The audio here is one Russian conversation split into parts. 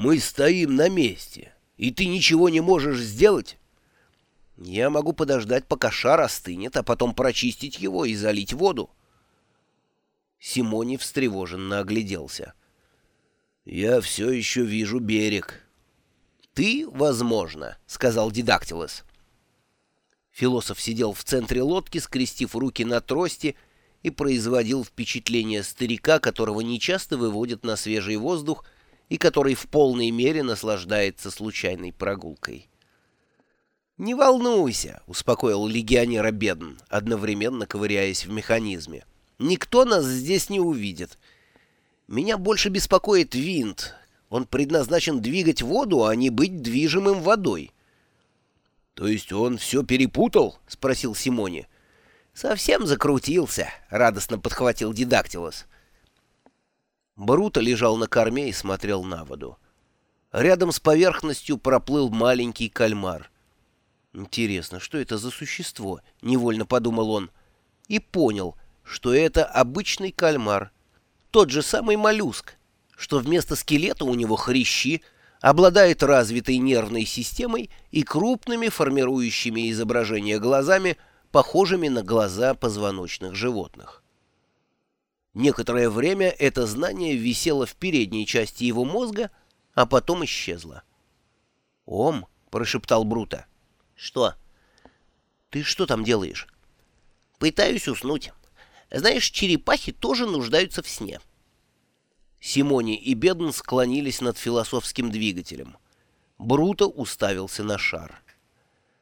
Мы стоим на месте, и ты ничего не можешь сделать? Я могу подождать, пока шар остынет, а потом прочистить его и залить воду. Симони встревоженно огляделся. «Я все еще вижу берег». «Ты, возможно», — сказал Дидактилос. Философ сидел в центре лодки, скрестив руки на трости, и производил впечатление старика, которого нечасто выводят на свежий воздух и который в полной мере наслаждается случайной прогулкой. «Не волнуйся», — успокоил легионера Бедн, одновременно ковыряясь в механизме. «Никто нас здесь не увидит. Меня больше беспокоит винт. Он предназначен двигать воду, а не быть движимым водой». «То есть он все перепутал?» — спросил Симони. «Совсем закрутился», — радостно подхватил Дидактилос. Бруто лежал на корме и смотрел на воду. Рядом с поверхностью проплыл маленький кальмар. «Интересно, что это за существо?» — невольно подумал он. И понял, что это обычный кальмар. Тот же самый моллюск, что вместо скелета у него хрящи, обладает развитой нервной системой и крупными формирующими изображения глазами, похожими на глаза позвоночных животных. Некоторое время это знание висело в передней части его мозга, а потом исчезло. «Ом», — прошептал Брута. «Что?» «Ты что там делаешь?» «Пытаюсь уснуть. Знаешь, черепахи тоже нуждаются в сне». Симони и Бедн склонились над философским двигателем. Бруто уставился на шар.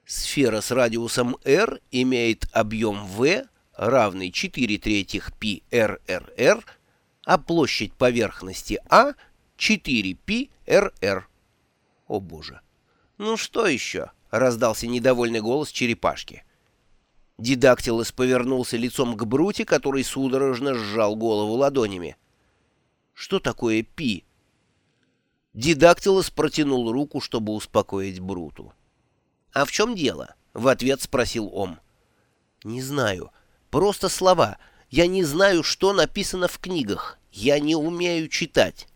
Сфера с радиусом r имеет объем v, равный 4 третьих π РРР, а площадь поверхности А 4 π РР. О боже! Ну что еще? Раздался недовольный голос черепашки. Дидактилос повернулся лицом к Бруте, который судорожно сжал голову ладонями. Что такое пи? Дидактилос протянул руку, чтобы успокоить Бруту. «А в чем дело?» — в ответ спросил Ом. «Не знаю. Просто слова. Я не знаю, что написано в книгах. Я не умею читать.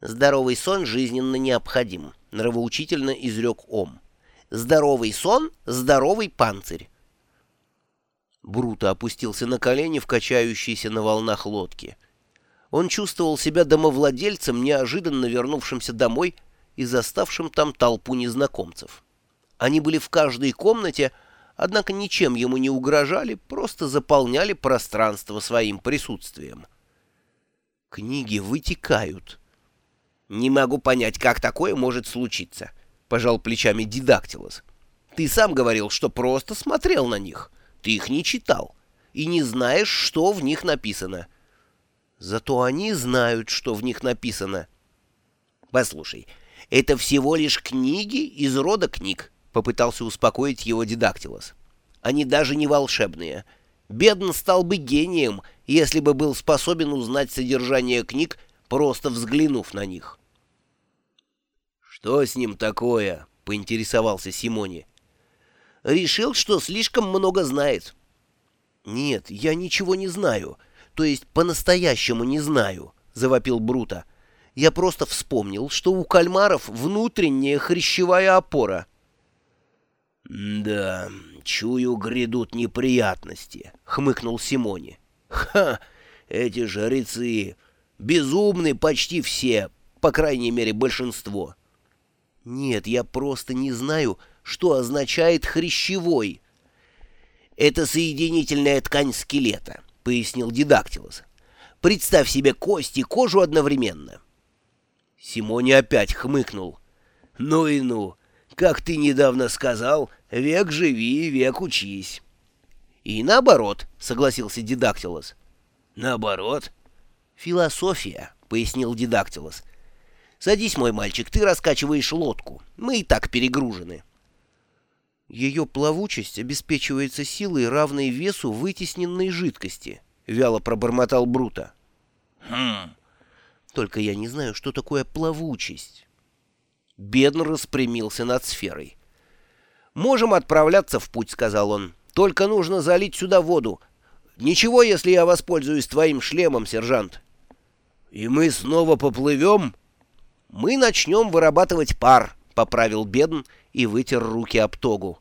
Здоровый сон жизненно необходим, нравоучительно изрек Ом. Здоровый сон — здоровый панцирь. Бруто опустился на колени в качающейся на волнах лодки. Он чувствовал себя домовладельцем, неожиданно вернувшимся домой и заставшим там толпу незнакомцев. Они были в каждой комнате, однако ничем ему не угрожали, просто заполняли пространство своим присутствием. Книги вытекают. «Не могу понять, как такое может случиться», — пожал плечами Дидактилос. «Ты сам говорил, что просто смотрел на них. Ты их не читал и не знаешь, что в них написано. Зато они знают, что в них написано». «Послушай, это всего лишь книги из рода книг», попытался успокоить его Дидактилос. «Они даже не волшебные. Бедн стал бы гением, если бы был способен узнать содержание книг, просто взглянув на них». «Что с ним такое?» — поинтересовался Симони. «Решил, что слишком много знает». «Нет, я ничего не знаю. То есть по-настоящему не знаю», — завопил Брута. «Я просто вспомнил, что у кальмаров внутренняя хрящевая опора». «Да, чую, грядут неприятности», — хмыкнул Симони. «Ха! Эти жрецы! Безумны почти все, по крайней мере, большинство». «Нет, я просто не знаю, что означает хрящевой». «Это соединительная ткань скелета», — пояснил Дидактилос. «Представь себе кость и кожу одновременно». Симони опять хмыкнул. «Ну и ну! Как ты недавно сказал, век живи, век учись. И наоборот, согласился Дидактилос. Наоборот? Философия, пояснил Дидактилос. Садись, мой мальчик, ты раскачиваешь лодку. Мы и так перегружены. Ее плавучесть обеспечивается силой, равной весу вытесненной жидкости, вяло пробормотал Брута. Хм. Только я не знаю, что такое плавучесть. Бедно распрямился над сферой. «Можем отправляться в путь», — сказал он. «Только нужно залить сюда воду. Ничего, если я воспользуюсь твоим шлемом, сержант». «И мы снова поплывем?» Мы начнем вырабатывать пар, — поправил Бедн и вытер руки об тогу.